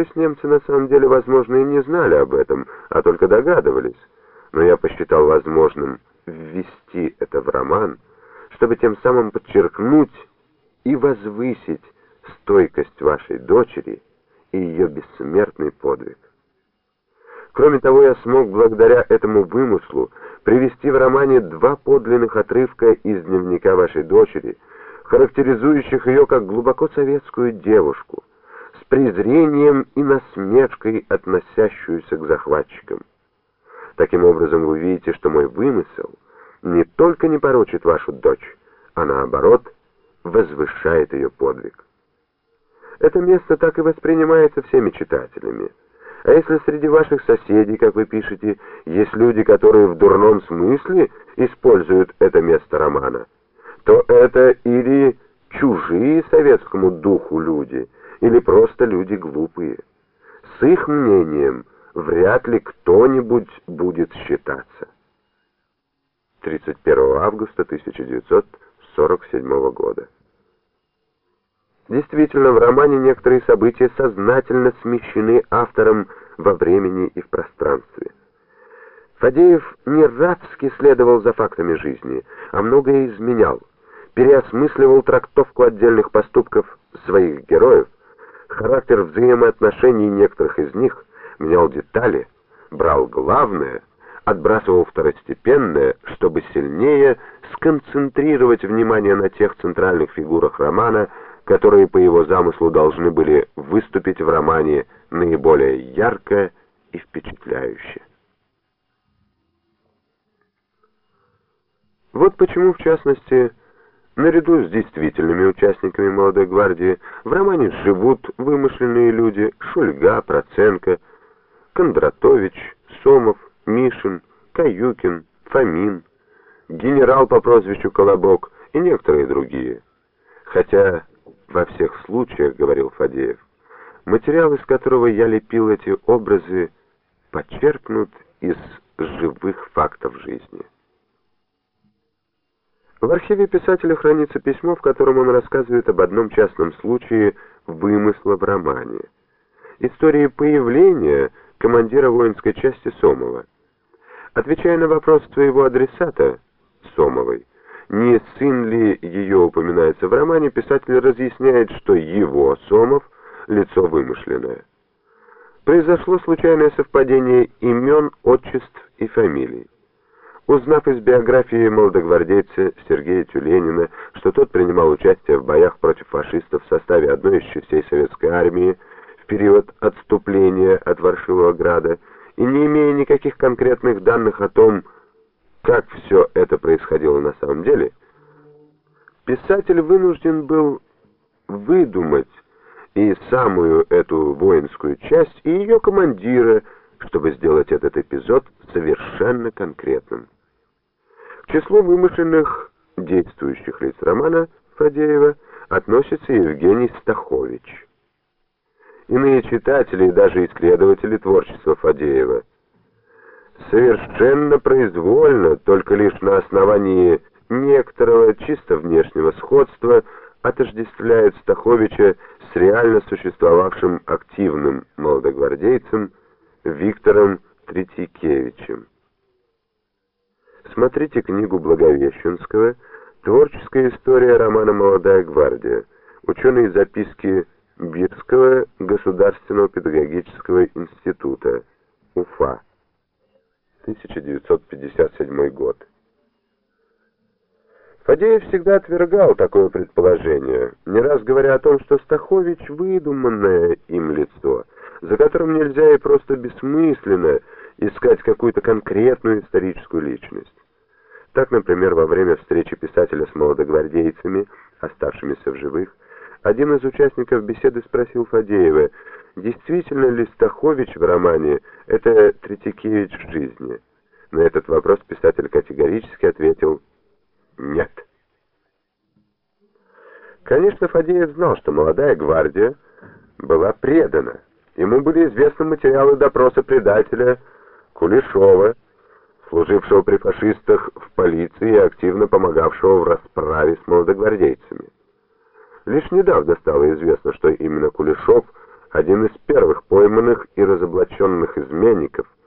Оказавшись немцы на самом деле, возможно, и не знали об этом, а только догадывались. Но я посчитал возможным ввести это в роман, чтобы тем самым подчеркнуть и возвысить стойкость вашей дочери и ее бессмертный подвиг. Кроме того, я смог благодаря этому вымыслу привести в романе два подлинных отрывка из дневника вашей дочери, характеризующих ее как глубоко советскую девушку, презрением и насмешкой относящуюся к захватчикам. Таким образом, вы видите, что мой вымысел не только не порочит вашу дочь, а наоборот возвышает ее подвиг. Это место так и воспринимается всеми читателями. А если среди ваших соседей, как вы пишете, есть люди, которые в дурном смысле используют это место романа, то это или чужие советскому духу люди, или просто люди глупые. С их мнением вряд ли кто-нибудь будет считаться. 31 августа 1947 года. Действительно, в романе некоторые события сознательно смещены автором во времени и в пространстве. Фадеев не рабски следовал за фактами жизни, а многое изменял, переосмысливал трактовку отдельных поступков своих героев, характер взаимоотношений некоторых из них, менял детали, брал главное, отбрасывал второстепенное, чтобы сильнее сконцентрировать внимание на тех центральных фигурах романа, которые по его замыслу должны были выступить в романе наиболее ярко и впечатляюще. Вот почему, в частности, наряду с действительными участниками молодой гвардии в романе живут вымышленные люди Шульга, Проценко, Кондратович, Сомов, Мишин, Каюкин, Фомин, генерал по прозвищу Колобок и некоторые другие. Хотя во всех случаях, говорил Фадеев, материал, из которого я лепил эти образы, подчеркнут из живых фактов жизни. В архиве писателя хранится письмо, в котором он рассказывает об одном частном случае вымысла в романе. Истории появления командира воинской части Сомова. Отвечая на вопрос своего адресата, Сомовой, не сын ли ее упоминается в романе, писатель разъясняет, что его, Сомов, лицо вымышленное. Произошло случайное совпадение имен, отчеств и фамилий. Узнав из биографии молодогвардейца Сергея Тюленина, что тот принимал участие в боях против фашистов в составе одной из частей советской армии в период отступления от Варшавого града, и не имея никаких конкретных данных о том, как все это происходило на самом деле, писатель вынужден был выдумать и самую эту воинскую часть, и ее командира, чтобы сделать этот эпизод совершенно конкретным. К числу вымышленных действующих лиц романа Фадеева относится Евгений Стахович. Иные читатели и даже исследователи творчества Фадеева – совершенно произвольно, только лишь на основании некоторого чисто внешнего сходства, отождествляют Стаховича с реально существовавшим активным молодогвардейцем Виктором Третьякевичем. Смотрите книгу Благовещенского «Творческая история романа «Молодая гвардия», ученые записки Бирского государственного педагогического института, Уфа. 1957 год. Фадеев всегда отвергал такое предположение, не раз говоря о том, что Стахович — выдуманное им лицо, за которым нельзя и просто бессмысленно искать какую-то конкретную историческую личность. Так, например, во время встречи писателя с молодогвардейцами, оставшимися в живых, один из участников беседы спросил Фадеева, действительно ли Стахович в романе — это Третьякевич в жизни. На этот вопрос писатель категорически ответил «нет». Конечно, Фадеев знал, что молодая гвардия была предана. Ему были известны материалы допроса предателя Кулешова, служившего при фашистах в полиции и активно помогавшего в расправе с молодогвардейцами. Лишь недавно стало известно, что именно Кулешов один из первых пойманных и разоблаченных изменников –